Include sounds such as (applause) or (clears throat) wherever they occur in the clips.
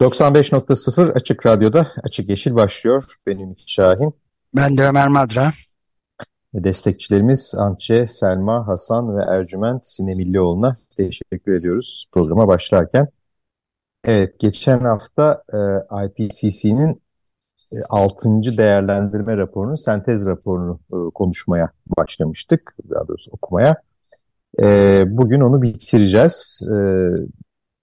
...95.0 Açık Radyo'da Açık Yeşil başlıyor. Benim Ümit Şahin. Ben de Ömer Madra. Destekçilerimiz Antçe, Selma, Hasan ve Ercüment Sinemillioğlu'na teşekkür ediyoruz programa başlarken. Evet, geçen hafta e, IPCC'nin e, 6. değerlendirme raporunu, sentez raporunu e, konuşmaya başlamıştık. Daha doğrusu okumaya. E, bugün onu bitireceğiz. E,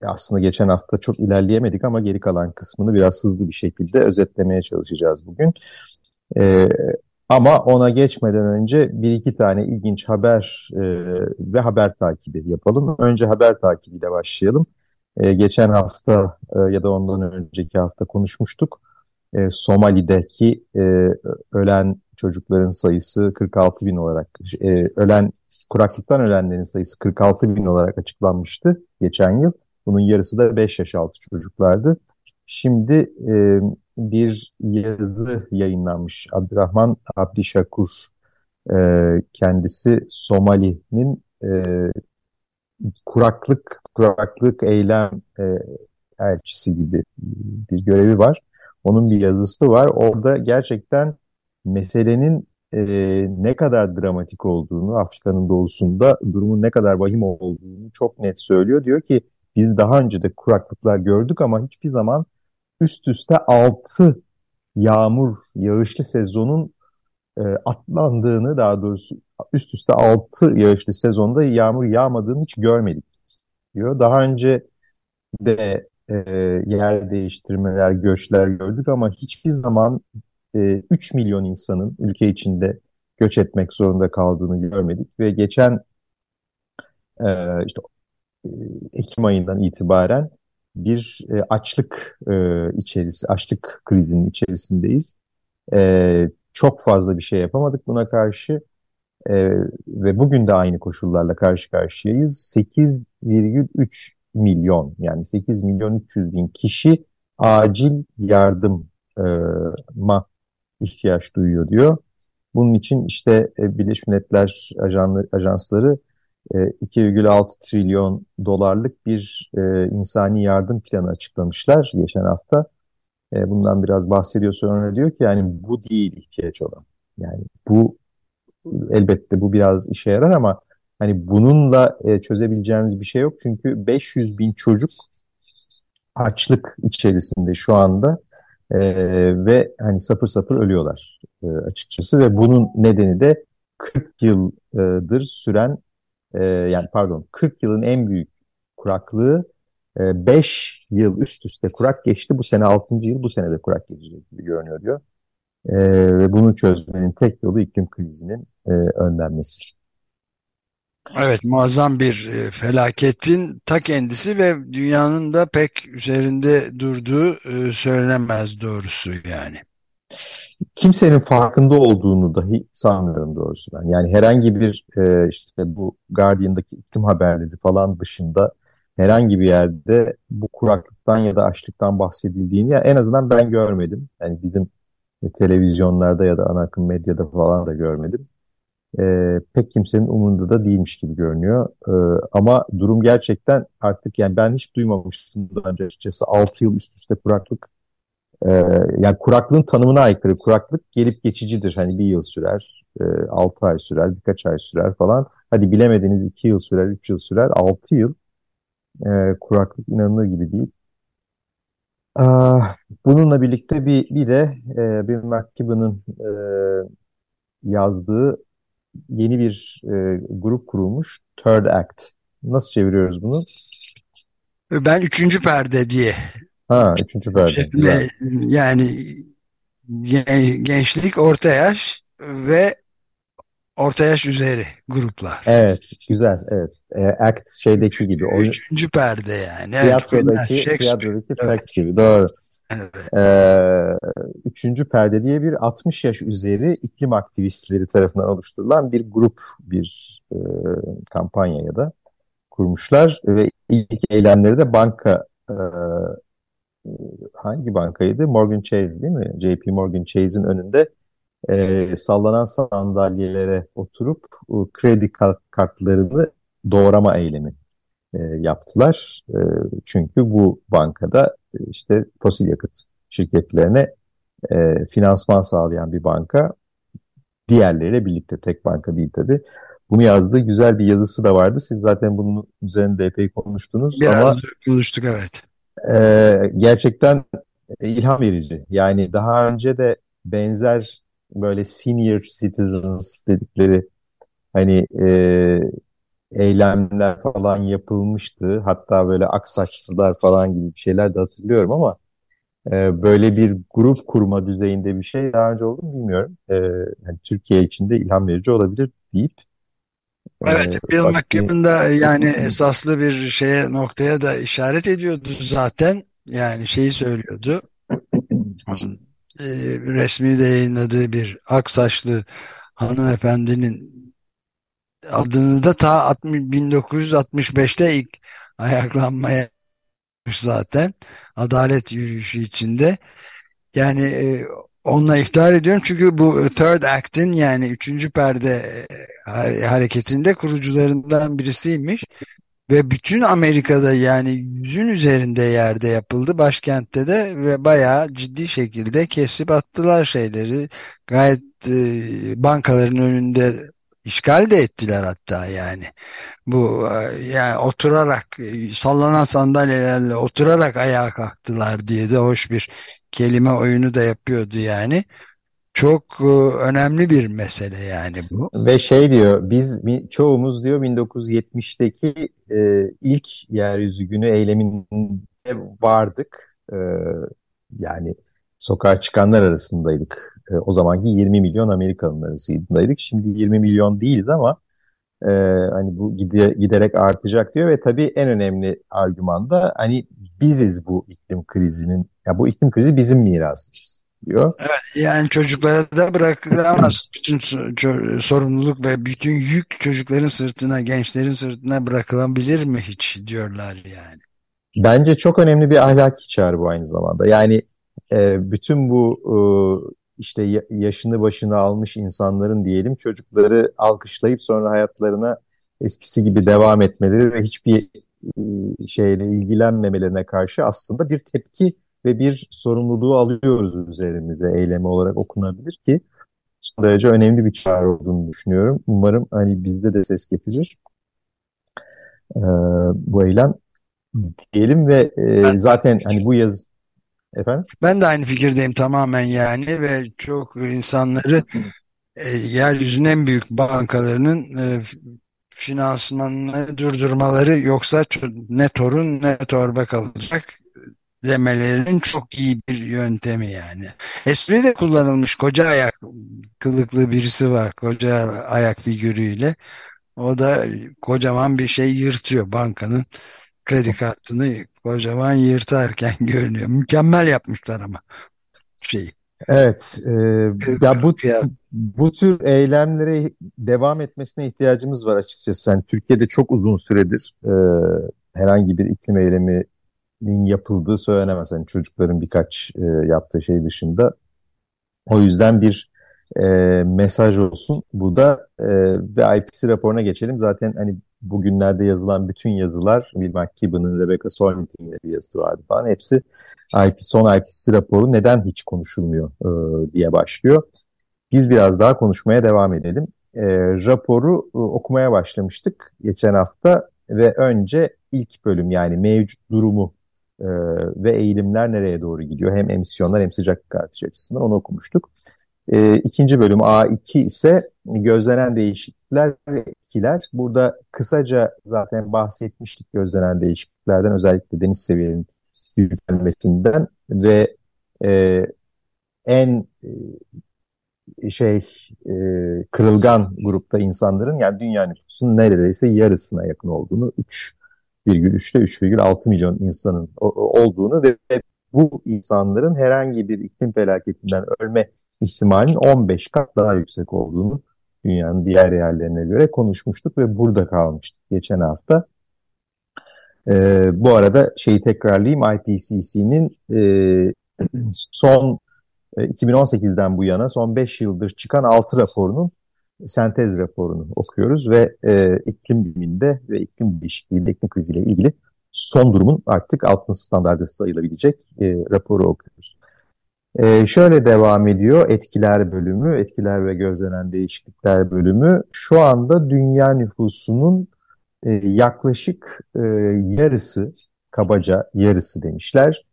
aslında geçen hafta çok ilerleyemedik ama geri kalan kısmını biraz hızlı bir şekilde özetlemeye çalışacağız bugün. E, ama ona geçmeden önce bir iki tane ilginç haber e, ve haber takibi yapalım. Önce haber takibiyle başlayalım. E, geçen hafta e, ya da ondan önceki hafta konuşmuştuk. E, Somali'deki e, ölen çocukların sayısı 46 bin olarak, e, ölen kuraklıktan ölenlerin sayısı 46 bin olarak açıklanmıştı geçen yıl. Bunun yarısı da 5 yaş altı çocuklardı. Şimdi e, bir yazı yayınlanmış. Abdurrahman Abdişakur e, kendisi Somali'nin e, kuraklık kuraklık eylem e, elçisi gibi bir görevi var. Onun bir yazısı var. Orada gerçekten meselenin e, ne kadar dramatik olduğunu, Afrika'nın doğusunda durumun ne kadar vahim olduğunu çok net söylüyor. Diyor ki biz daha önce de kuraklıklar gördük ama hiçbir zaman üst üste 6 yağmur yağışlı sezonun e, atlandığını daha doğrusu üst üste 6 yağışlı sezonda yağmur yağmadığını hiç görmedik diyor. Daha önce de e, yer değiştirmeler, göçler gördük ama hiçbir zaman e, 3 milyon insanın ülke içinde göç etmek zorunda kaldığını görmedik ve geçen e, işte Ekim ayından itibaren bir e, açlık e, içerisi, açlık krizinin içerisindeyiz. E, çok fazla bir şey yapamadık buna karşı e, ve bugün de aynı koşullarla karşı karşıyayız. 8,3 milyon yani 8 milyon 300 bin kişi acil yardıma ihtiyaç duyuyor diyor. Bunun için işte Birleşmiş Milletler ajanlı, ajansları 2,6 trilyon dolarlık bir e, insani yardım planı açıklamışlar geçen hafta. E, bundan biraz bahsediyor sonra diyor ki yani bu değil ihtiyaç olan. Yani bu elbette bu biraz işe yarar ama hani bununla e, çözebileceğimiz bir şey yok. Çünkü 500 bin çocuk açlık içerisinde şu anda e, ve hani sapır sapır ölüyorlar e, açıkçası ve bunun nedeni de 40 yıldır süren e, yani pardon 40 yılın en büyük kuraklığı 5 e, yıl üst üste kurak geçti. Bu sene 6. yıl bu sene de kurak geçecek gibi görünüyor diyor. E, ve bunu çözmenin tek yolu iklim krizinin e, önlenmesi. Evet muazzam bir e, felaketin ta kendisi ve dünyanın da pek üzerinde durduğu e, söylenemez doğrusu yani kimsenin farkında olduğunu dahi sanmıyorum doğrusu ben. Yani herhangi bir e, işte bu Guardian'daki iklim haberleri falan dışında herhangi bir yerde bu kuraklıktan ya da açlıktan bahsedildiğini ya en azından ben görmedim. Yani bizim televizyonlarda ya da ana akım medyada falan da görmedim. E, pek kimsenin umurunda da değilmiş gibi görünüyor. E, ama durum gerçekten artık yani ben hiç duymamıştım daha önce açıkçası 6 yıl üst üste kuraklık ee, yani kuraklığın tanımına aykırı. Kuraklık gelip geçicidir. Hani bir yıl sürer, e, 6 ay sürer, birkaç ay sürer falan. Hadi bilemediniz 2 yıl sürer, 3 yıl sürer, 6 yıl e, kuraklık inanılır gibi değil. Ah, bununla birlikte bir, bir de e, Bill McKibben'ın e, yazdığı yeni bir e, grup kurulmuş. Third Act. Nasıl çeviriyoruz bunu? Ben üçüncü perde diye Ha, üçüncü perde. Güzel. Yani gençlik, orta yaş ve orta yaş üzeri gruplar. Evet, güzel. Evet. E, act şeydeki gibi. Oyun, Üçüncü perde yani. Tiyatrodaki, evet, tiyatrodaki evet. fact gibi. Doğru. Evet. Ee, üçüncü perde diye bir 60 yaş üzeri iklim aktivistleri tarafından oluşturulan bir grup, bir e, kampanya ya da kurmuşlar ve ilk eylemleri de banka e, hangi bankaydı? Morgan Chase değil mi? JP Morgan Chase'in önünde e, sallanan sandalyelere oturup e, kredi kartlarını doğrama eylemi e, yaptılar. E, çünkü bu bankada e, işte fosil yakıt şirketlerine e, finansman sağlayan bir banka. Diğerleriyle birlikte tek banka değil tabii. Bunu yazdığı güzel bir yazısı da vardı. Siz zaten bunun üzerinde epey konuştunuz. Biraz ama, konuştuk evet. E, gerçekten ilham verici. Yani daha önce de benzer böyle senior citizens dedikleri hani e, eylemler falan yapılmıştı. Hatta böyle aksaçlılar falan gibi bir şeyler de hatırlıyorum ama e, böyle bir grup kurma düzeyinde bir şey daha önce oldu mu bilmiyorum. E, yani Türkiye için de ilham verici olabilir deyip Evet, Bill McKibben da yani esaslı bir şeye noktaya da işaret ediyordu zaten. Yani şeyi söylüyordu. (laughs) e, resmi de yayınladığı bir aksaçlı hanımefendinin adını da ta 60, 1965'te ilk ayaklanmaya (laughs) zaten adalet yürüyüşü içinde. Yani e, onunla iftihar ediyorum çünkü bu Third Act'in yani üçüncü perde e, hareketinde kurucularından birisiymiş. Ve bütün Amerika'da yani yüzün üzerinde yerde yapıldı. Başkentte de ve bayağı ciddi şekilde kesip attılar şeyleri. Gayet e, bankaların önünde işgal de ettiler hatta yani. Bu e, yani oturarak e, sallanan sandalyelerle oturarak ayağa kalktılar diye de hoş bir kelime oyunu da yapıyordu yani. Çok e, önemli bir mesele yani bu. Ve şey diyor, biz çoğumuz diyor 1970'teki e, ilk yeryüzü günü eyleminde vardık. E, yani sokağa çıkanlar arasındaydık. E, o zamanki 20 milyon Amerikanın arasındaydık. Şimdi 20 milyon değiliz ama e, hani bu gide, giderek artacak diyor ve tabii en önemli argüman da hani biziz bu iklim krizinin, ya bu iklim krizi bizim mirasımız diyor. Evet, yani çocuklara da bırakılamaz. (clears throat) bütün sorumluluk ve bütün yük çocukların sırtına, gençlerin sırtına bırakılabilir mi hiç diyorlar yani. Bence çok önemli bir ahlaki çağrı bu aynı zamanda. Yani e, bütün bu e, işte yaşını başını almış insanların diyelim çocukları alkışlayıp sonra hayatlarına eskisi gibi devam etmeleri ve hiçbir e, şeyle ilgilenmemelerine karşı aslında bir tepki ve bir sorumluluğu alıyoruz üzerimize eylemi olarak okunabilir ki son derece önemli bir çağrı olduğunu düşünüyorum. Umarım hani bizde de ses getirir ee, bu eylem diyelim ve e, zaten hani bu yaz efendim ben de aynı fikirdeyim tamamen yani ve çok insanları e, yeryüzünün en büyük bankalarının e, finansmanını durdurmaları yoksa ne torun ne torba kalacak demelerinin çok iyi bir yöntemi yani. Espri de kullanılmış koca ayak kılıklı birisi var koca ayak figürüyle. O da kocaman bir şey yırtıyor bankanın kredi kartını kocaman yırtarken (laughs) görünüyor. Mükemmel yapmışlar ama şeyi. Evet, e, ya bu bu tür eylemlere devam etmesine ihtiyacımız var açıkçası. Yani Türkiye'de çok uzun süredir e, herhangi bir iklim eylemi yapıldığı söylenemez. Yani çocukların birkaç e, yaptığı şey dışında. O yüzden bir e, mesaj olsun. Bu da e, ve IPCC raporuna geçelim. Zaten hani bugünlerde yazılan bütün yazılar, Bill McKibben'ın, Rebecca Solnit'in bir yazısı vardı falan. Hepsi IP, son IPCC raporu neden hiç konuşulmuyor e, diye başlıyor. Biz biraz daha konuşmaya devam edelim. E, raporu e, okumaya başlamıştık geçen hafta ve önce ilk bölüm yani mevcut durumu e, ve eğilimler nereye doğru gidiyor? Hem emisyonlar hem sıcaklık artışı açısından onu okumuştuk. E, ikinci bölüm A2 ise gözlenen değişiklikler ve etkiler. Burada kısaca zaten bahsetmiştik gözlenen değişikliklerden özellikle deniz seviyelerinin yükselmesinden ve e, en e, şey e, kırılgan grupta insanların yani dünya nüfusunun neredeyse yarısına yakın olduğunu 3,3'te 3,6 milyon insanın olduğunu ve bu insanların herhangi bir iklim felaketinden ölme ihtimalinin 15 kat daha yüksek olduğunu dünyanın diğer yerlerine göre konuşmuştuk ve burada kalmıştık geçen hafta. Ee, bu arada şeyi tekrarlayayım IPCC'nin e, (clears throat) son 2018'den e, bu yana son 5 yıldır çıkan 6 raporunun sentez raporunu okuyoruz ve e, iklim biliminde ve iklim değişikliği, iklim kriziyle ilgili son durumun artık altın standartı sayılabilecek e, raporu okuyoruz. E, şöyle devam ediyor etkiler bölümü, etkiler ve gözlenen değişiklikler bölümü. Şu anda dünya nüfusunun e, yaklaşık e, yarısı, kabaca yarısı demişler.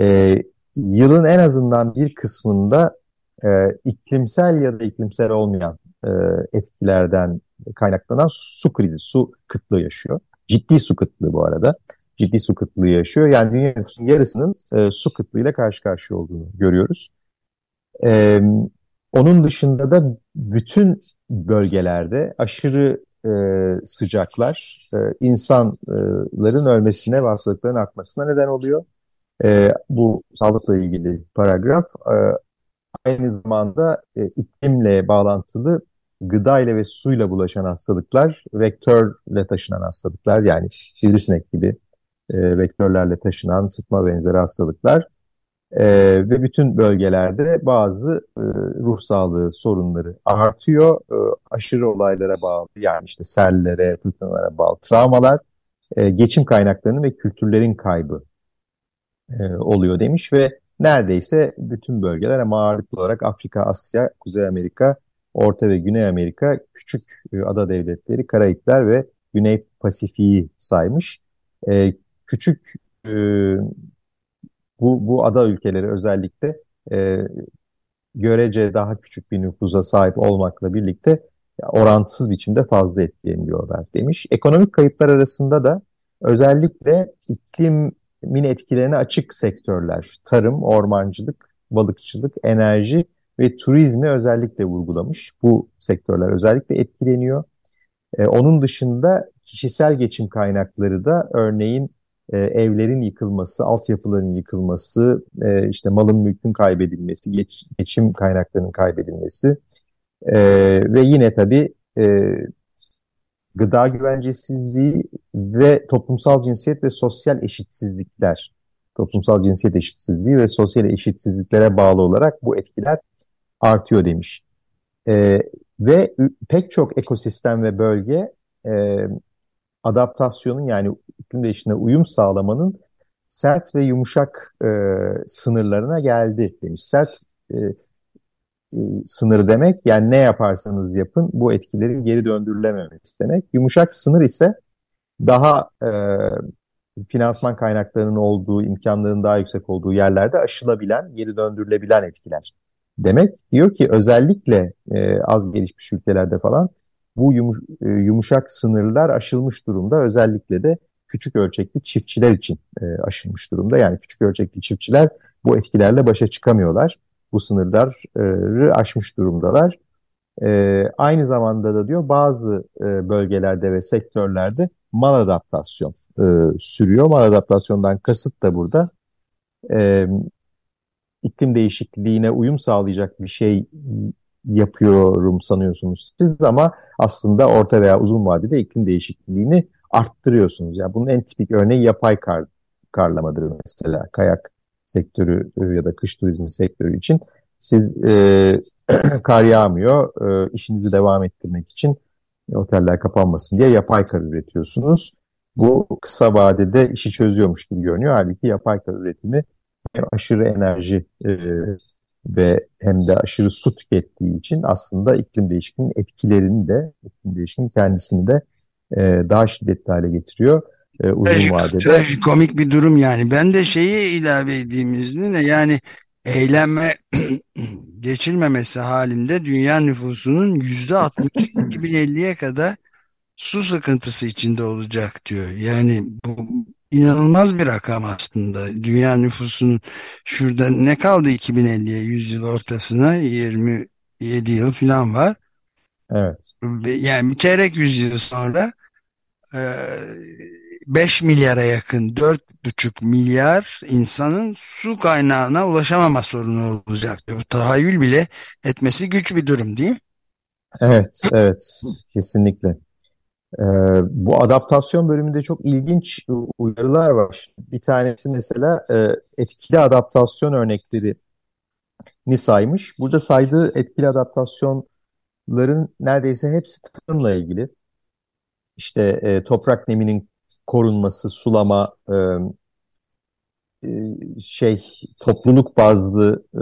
E, yılın en azından bir kısmında e, iklimsel ya da iklimsel olmayan e, etkilerden kaynaklanan su krizi, su kıtlığı yaşıyor. Ciddi su kıtlığı bu arada. Ciddi su kıtlığı yaşıyor. Yani dünya nüfusunun yarısının e, su kıtlığıyla karşı karşıya olduğunu görüyoruz. E, onun dışında da bütün bölgelerde aşırı e, sıcaklar e, insanların ölmesine hastalıkların artmasına neden oluyor. E, bu sağlıkla ilgili paragraf e, aynı zamanda e, iklimle bağlantılı gıda ile ve suyla bulaşan hastalıklar, vektörle taşınan hastalıklar yani sivrisinek gibi e, vektörlerle taşınan sıtma benzeri hastalıklar e, ve bütün bölgelerde bazı e, ruh sağlığı sorunları artıyor. E, aşırı olaylara bağlı yani işte sellere, fırtınalara bağlı travmalar, e, geçim kaynaklarının ve kültürlerin kaybı e, oluyor demiş ve neredeyse bütün bölgeler ama ağırlıklı olarak Afrika, Asya, Kuzey Amerika, Orta ve Güney Amerika, küçük e, ada devletleri, Karayipler ve Güney Pasifik'i saymış. E, küçük e, bu, bu ada ülkeleri özellikle e, görece daha küçük bir nüfuza sahip olmakla birlikte orantısız biçimde fazla etkileniyorlar demiş. Ekonomik kayıplar arasında da özellikle iklim min etkilerine açık sektörler, tarım, ormancılık, balıkçılık, enerji ve turizmi özellikle vurgulamış. Bu sektörler özellikle etkileniyor. Ee, onun dışında kişisel geçim kaynakları da örneğin e, evlerin yıkılması, altyapıların yıkılması, e, işte malın mülkün kaybedilmesi, geç, geçim kaynaklarının kaybedilmesi e, ve yine tabii gıda güvencesizliği ve toplumsal cinsiyet ve sosyal eşitsizlikler, toplumsal cinsiyet eşitsizliği ve sosyal eşitsizliklere bağlı olarak bu etkiler artıyor demiş. Ve pek çok ekosistem ve bölge adaptasyonun yani iklim değişikliğine uyum sağlamanın sert ve yumuşak e, sınırlarına geldi demiş. Sert e, e, sınır demek yani ne yaparsanız yapın bu etkilerin geri döndürülememesi demek. Yumuşak sınır ise daha e, finansman kaynaklarının olduğu, imkanların daha yüksek olduğu yerlerde aşılabilen, geri döndürülebilen etkiler demek. Diyor ki özellikle e, az gelişmiş ülkelerde falan bu yumuş, e, yumuşak sınırlar aşılmış durumda. Özellikle de küçük ölçekli çiftçiler için e, aşılmış durumda. Yani küçük ölçekli çiftçiler bu etkilerle başa çıkamıyorlar bu sınırları aşmış durumdalar. E, aynı zamanda da diyor bazı e, bölgelerde ve sektörlerde mal adaptasyon e, sürüyor. Mal adaptasyondan kasıt da burada e, iklim değişikliğine uyum sağlayacak bir şey yapıyorum sanıyorsunuz siz ama aslında orta veya uzun vadede iklim değişikliğini arttırıyorsunuz. Yani bunun en tipik örneği yapay kar, karlamadır mesela. Kayak sektörü e, ya da kış turizmi sektörü için siz e, (clears throat) kar yağmıyor, e, işinizi devam ettirmek için oteller kapanmasın diye yapay kar üretiyorsunuz. Bu kısa vadede işi çözüyormuş gibi görünüyor. Halbuki yapay kar üretimi aşırı enerji e, ve hem de aşırı su tükettiği için aslında iklim değişikliğinin etkilerini de, iklim değişikliğinin kendisini de e, daha şiddetli hale getiriyor e, uzun trajik, vadede. Trajikomik bir durum yani. Ben de şeyi ilave izninle yani eyleme (clears throat) geçilmemesi halinde dünya nüfusunun yüzde 60 2050'ye kadar su sıkıntısı içinde olacak diyor. Yani bu inanılmaz bir rakam aslında. Dünya nüfusunun şurada ne kaldı 2050'ye yüzyıl ortasına 20 7 yıl falan var. Evet. Yani bir çeyrek yüzyıl sonra 5 milyara yakın 4,5 milyar insanın su kaynağına ulaşamama sorunu olacak. Bu tahayyül bile etmesi güç bir durum değil mi? Evet, evet. Kesinlikle. Ee, bu adaptasyon bölümünde çok ilginç uyarılar var. Bir tanesi mesela e, etkili adaptasyon örnekleri ni saymış. Burada saydığı etkili adaptasyonların neredeyse hepsi tarımla ilgili. İşte e, toprak neminin korunması, sulama, e, e, şey topluluk bazlı e,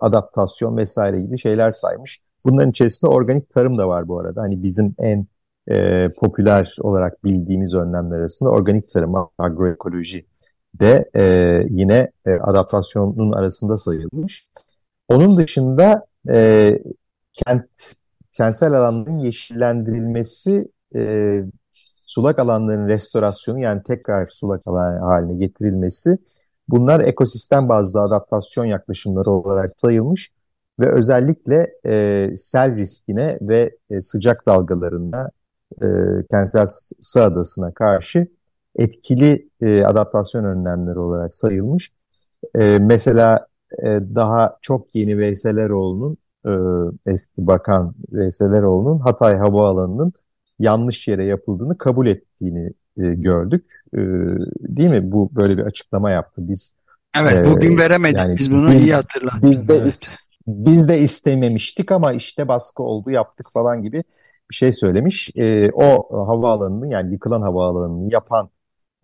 adaptasyon vesaire gibi şeyler saymış. Bunların içerisinde organik tarım da var bu arada. Hani bizim en e, popüler olarak bildiğimiz önlemler arasında organik tarım, agroekoloji de e, yine e, adaptasyonun arasında sayılmış. Onun dışında e, kent kentsel alanların yeşillendirilmesi, e, sulak alanların restorasyonu yani tekrar sulak alan haline getirilmesi bunlar ekosistem bazlı adaptasyon yaklaşımları olarak sayılmış ve özellikle e, sel riskine ve e, sıcak dalgalarına e, kentsel ısı adasına karşı etkili e, adaptasyon önlemleri olarak sayılmış. E, mesela e, daha çok yeni Veysel Eroğlu'nun e, eski bakan Veysel Eroğlu'nun Hatay Havaalanı'nın yanlış yere yapıldığını kabul ettiğini e, gördük. E, değil mi? Bu böyle bir açıklama yaptı. Biz Evet, e, bugün veremedik. Yani biz bunu biz, iyi hatırladık. Biz de, evet. biz de istememiştik ama işte baskı oldu, yaptık falan gibi bir şey söylemiş. E, o havaalanının yani yıkılan havaalanını yapan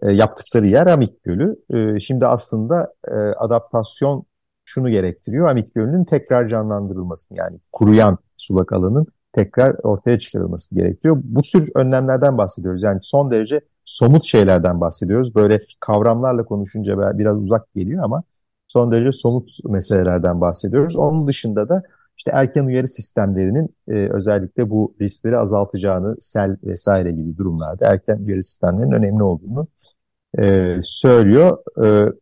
e, yaptıkları yer Amik Gölü. E, şimdi aslında e, adaptasyon şunu gerektiriyor. Amik Gölü'nün tekrar canlandırılmasını yani kuruyan sulak alanın tekrar ortaya çıkarılması gerekiyor. Bu tür önlemlerden bahsediyoruz. Yani son derece somut şeylerden bahsediyoruz. Böyle kavramlarla konuşunca biraz uzak geliyor ama son derece somut meselelerden bahsediyoruz. Onun dışında da işte erken uyarı sistemlerinin e, özellikle bu riskleri azaltacağını, sel vesaire gibi durumlarda erken uyarı sistemlerinin önemli olduğunu e, söylüyor. E,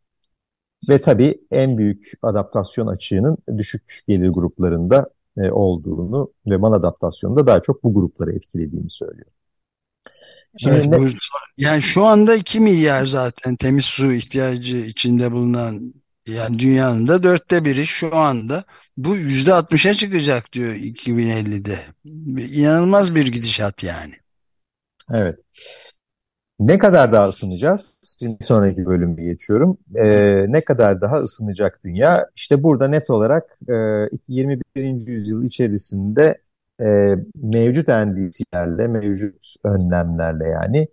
ve tabii en büyük adaptasyon açığının düşük gelir gruplarında e, olduğunu ve mal adaptasyonunda daha çok bu grupları etkilediğini söylüyor. Şimdi evet, ne... bu, yani şu anda 2 milyar zaten temiz su ihtiyacı içinde bulunan yani dünyanın da dörtte biri şu anda bu yüzde altmışa çıkacak diyor 2050'de. İnanılmaz bir gidişat yani. Evet. Ne kadar daha ısınacağız? Şimdi sonraki bölümü geçiyorum. Ee, ne kadar daha ısınacak dünya? İşte burada net olarak e, 21. yüzyıl içerisinde e, mevcut endişelerle, mevcut önlemlerle yani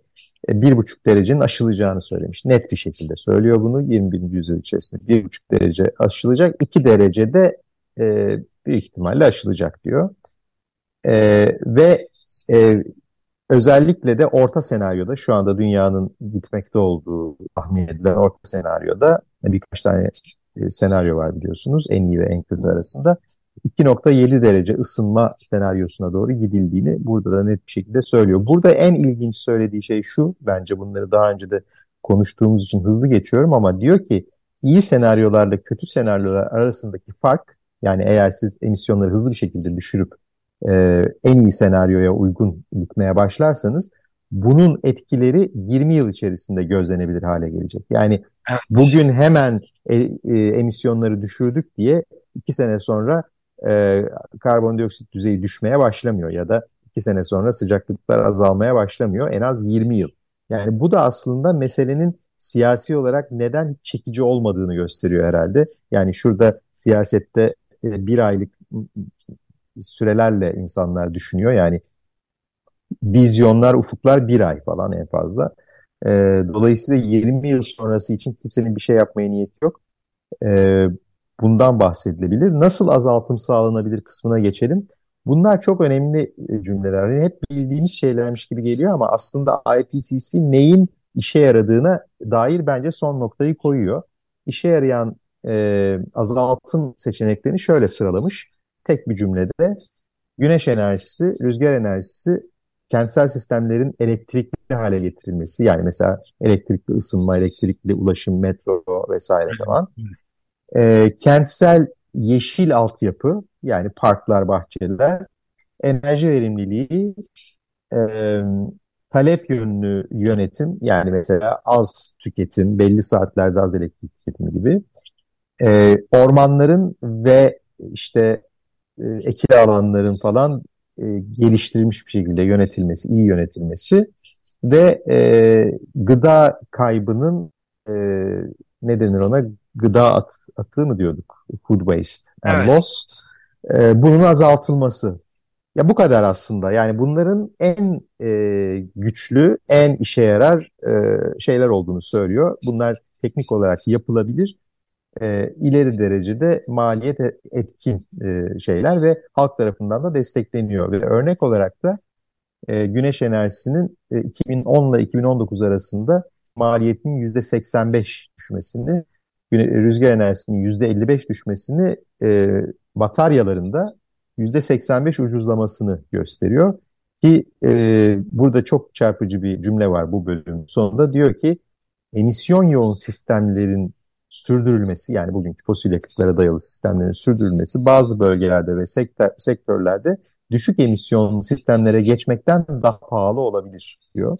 bir buçuk derecenin aşılacağını söylemiş. Net bir şekilde söylüyor bunu 21. yüzyıl içerisinde bir buçuk derece aşılacak. 2 derecede e, büyük ihtimalle aşılacak diyor. E, ve e, özellikle de orta senaryoda şu anda dünyanın gitmekte olduğu tahmin edilen orta senaryoda birkaç tane e, senaryo var biliyorsunuz en iyi ve en kötü arasında. 2.7 derece ısınma senaryosuna doğru gidildiğini burada da net bir şekilde söylüyor. Burada en ilginç söylediği şey şu, bence bunları daha önce de konuştuğumuz için hızlı geçiyorum ama diyor ki iyi senaryolarla kötü senaryolar arasındaki fark yani eğer siz emisyonları hızlı bir şekilde düşürüp e, en iyi senaryoya uygun gitmeye başlarsanız bunun etkileri 20 yıl içerisinde gözlenebilir hale gelecek. Yani bugün hemen e, e, emisyonları düşürdük diye iki sene sonra e, karbondioksit düzeyi düşmeye başlamıyor ya da iki sene sonra sıcaklıklar azalmaya başlamıyor en az 20 yıl. Yani bu da aslında meselenin siyasi olarak neden çekici olmadığını gösteriyor herhalde. Yani şurada siyasette e, bir aylık sürelerle insanlar düşünüyor. Yani vizyonlar, ufuklar bir ay falan en fazla. E, dolayısıyla 20 yıl sonrası için kimsenin bir şey yapmaya niyeti yok. E, bundan bahsedilebilir. Nasıl azaltım sağlanabilir kısmına geçelim. Bunlar çok önemli e, cümleler. Yani hep bildiğimiz şeylermiş gibi geliyor ama aslında IPCC neyin işe yaradığına dair bence son noktayı koyuyor. İşe yarayan e, azaltım seçeneklerini şöyle sıralamış. Tek bir cümlede güneş enerjisi, rüzgar enerjisi, kentsel sistemlerin elektrikli hale getirilmesi. Yani mesela elektrikli ısınma, elektrikli ulaşım, metro vesaire falan e, kentsel yeşil altyapı yani parklar, bahçeler, enerji verimliliği, e, talep yönlü yönetim yani mesela az tüketim, belli saatlerde az elektrik tüketimi gibi e, ormanların ve işte e, ekili alanların falan e, geliştirilmiş bir şekilde yönetilmesi, iyi yönetilmesi ve e, gıda kaybının e, ne denir ona? Gıda at, atığı mı diyorduk? Food waste and evet. loss. E, bunun azaltılması. Ya bu kadar aslında. Yani bunların en e, güçlü, en işe yarar e, şeyler olduğunu söylüyor. Bunlar teknik olarak yapılabilir. E, ileri derecede maliyet e, etkin e, şeyler ve halk tarafından da destekleniyor. Ve örnek olarak da e, güneş enerjisinin e, 2010 ile 2019 arasında maliyetinin %85 düşmesini, rüzgar enerjisinin %55 düşmesini e, bataryalarında %85 ucuzlamasını gösteriyor. Ki e, burada çok çarpıcı bir cümle var bu bölümün sonunda. Diyor ki emisyon yoğun sistemlerin sürdürülmesi yani bugünkü fosil yakıtlara dayalı sistemlerin sürdürülmesi bazı bölgelerde ve sektör, sektörlerde düşük emisyon sistemlere geçmekten daha pahalı olabilir diyor.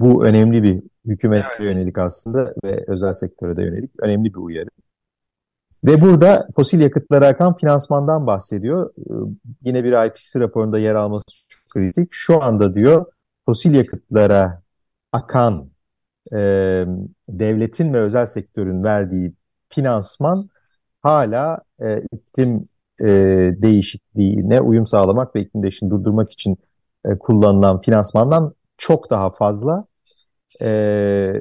Bu önemli bir hükümete yönelik aslında ve özel sektöre de yönelik önemli bir uyarı. Ve burada fosil yakıtlara akan finansmandan bahsediyor. Ee, yine bir IPCC raporunda yer alması çok kritik. Şu anda diyor fosil yakıtlara akan e, devletin ve özel sektörün verdiği finansman hala e, iklim e, değişikliğine uyum sağlamak ve iklim değişikliğini durdurmak için e, kullanılan finansmandan çok daha fazla e,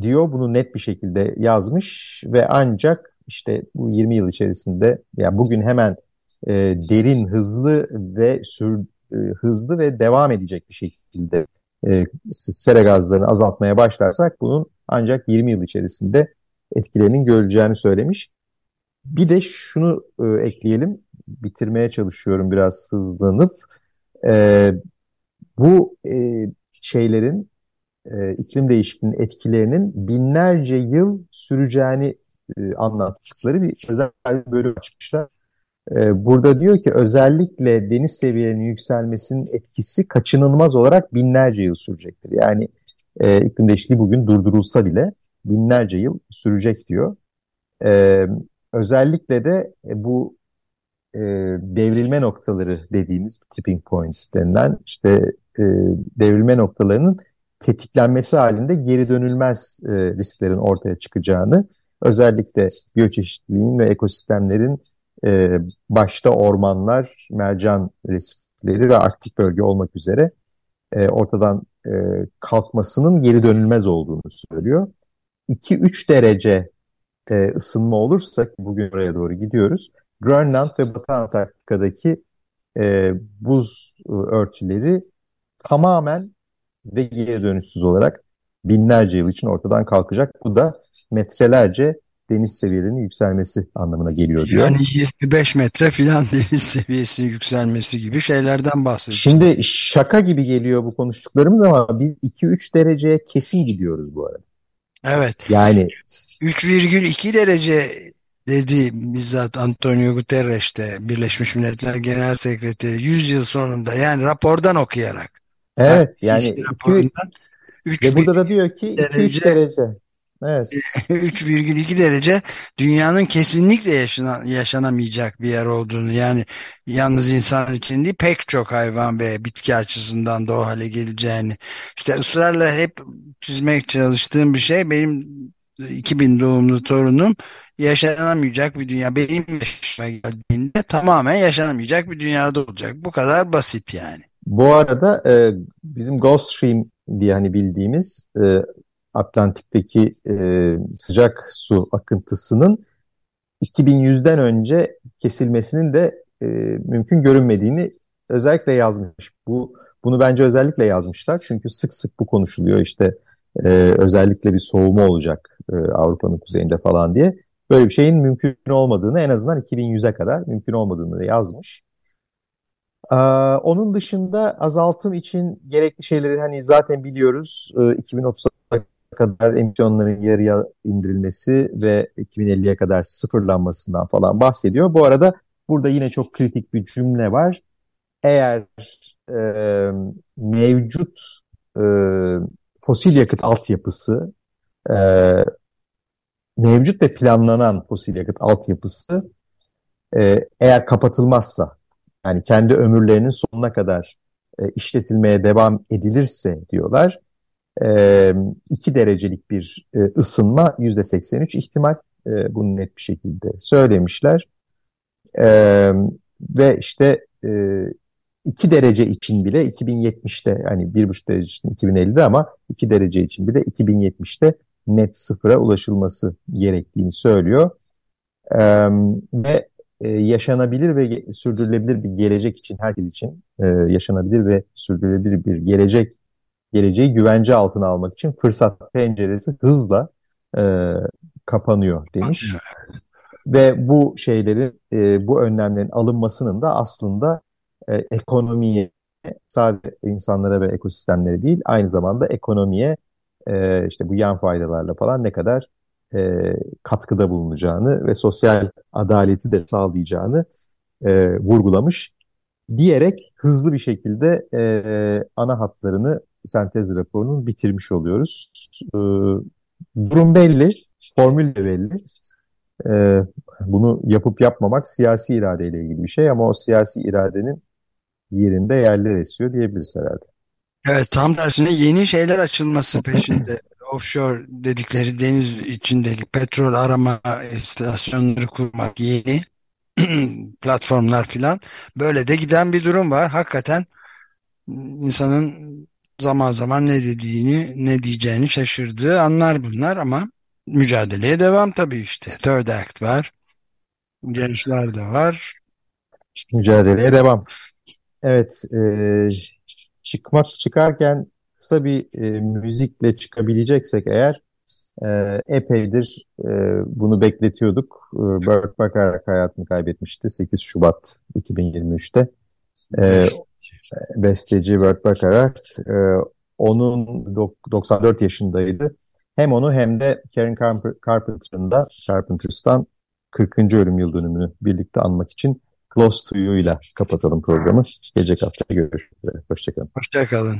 diyor. Bunu net bir şekilde yazmış ve ancak işte bu 20 yıl içerisinde yani bugün hemen e, derin, hızlı ve sür, e, hızlı ve devam edecek bir şekilde e, sera gazlarını azaltmaya başlarsak bunun ancak 20 yıl içerisinde etkilerinin görüleceğini söylemiş. Bir de şunu e, ekleyelim, bitirmeye çalışıyorum biraz hızlanıp. E, bu e, şeylerin, e, iklim değişikliğinin etkilerinin binlerce yıl süreceğini e, anlattıkları bir özel bölüm açmışlar. E, burada diyor ki özellikle deniz seviyelerinin yükselmesinin etkisi kaçınılmaz olarak binlerce yıl sürecektir. Yani e, iklim değişikliği bugün durdurulsa bile binlerce yıl sürecek diyor. E, özellikle de e, bu e, devrilme noktaları dediğimiz tipping points denilen işte e, devrilme noktalarının tetiklenmesi halinde geri dönülmez e, risklerin ortaya çıkacağını, özellikle biyoçeşitliliğin ve ekosistemlerin e, başta ormanlar, mercan resifleri ve arktik bölge olmak üzere e, ortadan e, kalkmasının geri dönülmez olduğunu söylüyor. 2-3 derece e, ısınma olursa, bugün oraya doğru gidiyoruz, Grönland ve Batı Antarktika'daki e, buz e, örtüleri tamamen ve geri dönüşsüz olarak binlerce yıl için ortadan kalkacak. Bu da metrelerce deniz seviyelerinin yükselmesi anlamına geliyor diyor. Yani 25 metre filan (laughs) deniz seviyesi yükselmesi gibi şeylerden bahsediyoruz. Şimdi şaka gibi geliyor bu konuştuklarımız ama biz 2-3 dereceye kesin gidiyoruz bu arada. Evet. Yani 3,2 derece dedi bizzat Antonio Guterres de Birleşmiş Milletler Genel Sekreteri 100 yıl sonunda yani rapordan okuyarak. Evet yani, yani 2, ve burada da diyor ki 2-3 derece. Evet. (laughs) 3,2 derece dünyanın kesinlikle yaşanan, yaşanamayacak bir yer olduğunu yani yalnız insan için değil pek çok hayvan ve bitki açısından da o hale geleceğini işte ısrarla hep çizmek çalıştığım bir şey benim 2000 doğumlu torunum yaşanamayacak bir dünya benim yaşıma geldiğinde tamamen yaşanamayacak bir dünyada olacak bu kadar basit yani. Bu arada e, bizim Gulf Stream diye hani bildiğimiz e, Atlantik'teki e, sıcak su akıntısının 2100'den önce kesilmesinin de e, mümkün görünmediğini özellikle yazmış. Bu bunu bence özellikle yazmışlar çünkü sık sık bu konuşuluyor işte e, özellikle bir soğuma olacak e, Avrupa'nın kuzeyinde falan diye. Böyle bir şeyin mümkün olmadığını en azından 2100'e kadar mümkün olmadığını da yazmış. Ee, onun dışında azaltım için gerekli şeyleri hani zaten biliyoruz. Ee, 2030'a kadar emisyonların yarıya indirilmesi ve 2050'ye kadar sıfırlanmasından falan bahsediyor. Bu arada burada yine çok kritik bir cümle var. Eğer e, mevcut e, fosil yakıt altyapısı e, mevcut ve planlanan fosil yakıt altyapısı e, eğer kapatılmazsa yani kendi ömürlerinin sonuna kadar e, işletilmeye devam edilirse diyorlar e, 2 derecelik bir e, ısınma %83 ihtimal e, bunu net bir şekilde söylemişler. E, ve işte e, 2 derece için bile 2070'te yani 1,5 derece için 2050'de ama 2 derece için bile 2070'te net sıfıra ulaşılması gerektiğini söylüyor. E, ve e, yaşanabilir ve sürdürülebilir bir gelecek için herkes için e, yaşanabilir ve sürdürülebilir bir gelecek geleceği güvence altına almak için fırsat penceresi hızla e, kapanıyor demiş. Ve bu şeylerin, e, bu önlemlerin alınmasının da aslında e, ekonomiye, sadece insanlara ve ekosistemlere değil, aynı zamanda ekonomiye e, işte bu yan faydalarla falan ne kadar e, katkıda bulunacağını ve sosyal adaleti de sağlayacağını e, vurgulamış diyerek hızlı bir şekilde e, ana hatlarını sentez raporunun bitirmiş oluyoruz. E, durum belli, formül de belli. E, bunu yapıp yapmamak siyasi iradeyle ilgili bir şey ama o siyasi iradenin yerinde yerler esiyor diyebiliriz herhalde. Evet tam tersine yeni şeyler açılması peşinde. Offshore dedikleri deniz içindeki petrol arama istasyonları kurmak yeni (clears throat) platformlar filan. Böyle de giden bir durum var. Hakikaten insanın zaman zaman ne dediğini, ne diyeceğini şaşırdığı anlar bunlar ama mücadeleye devam tabii işte. Third Act var. Gençler de var. Mücadeleye devam. Evet, e, çıkmak çıkarken kısa bir e, müzikle çıkabileceksek eğer e, epeydir e, bunu bekletiyorduk. E, Burt Bacharach hayatını kaybetmişti 8 Şubat 2023'te. E, besteci Burt Bacharach. E, onun 94 yaşındaydı. Hem onu hem de Karen Carpenter'ın da Carpenters'tan 40. ölüm yıl dönümünü birlikte anmak için Close to You ile kapatalım programı. Gelecek hafta görüşürüz. Hoşçakalın. Hoşçakalın.